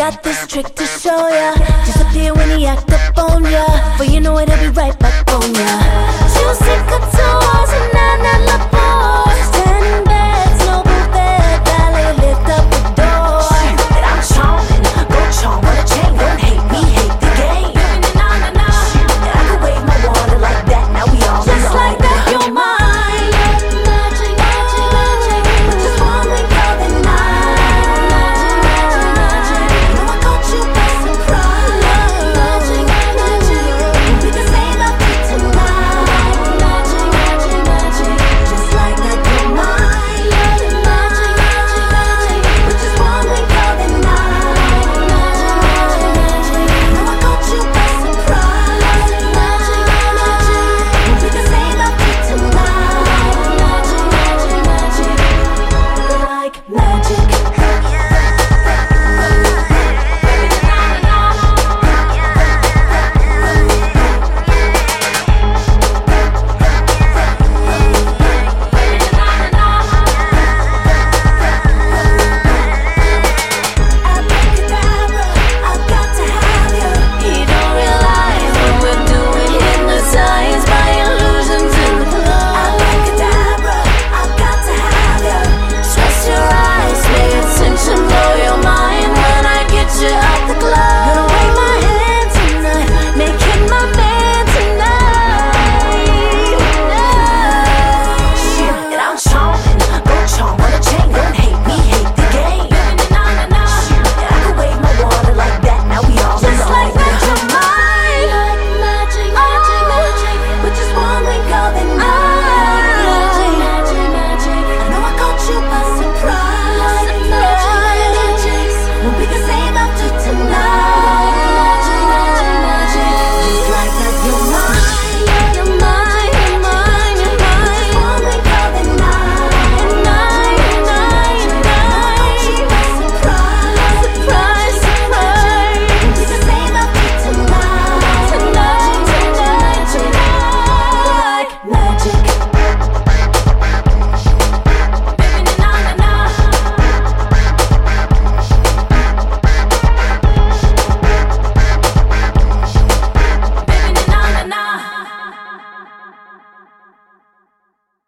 got this trick to show ya. Disappear when he act up on ya. But you know it, I'll be right back on ya.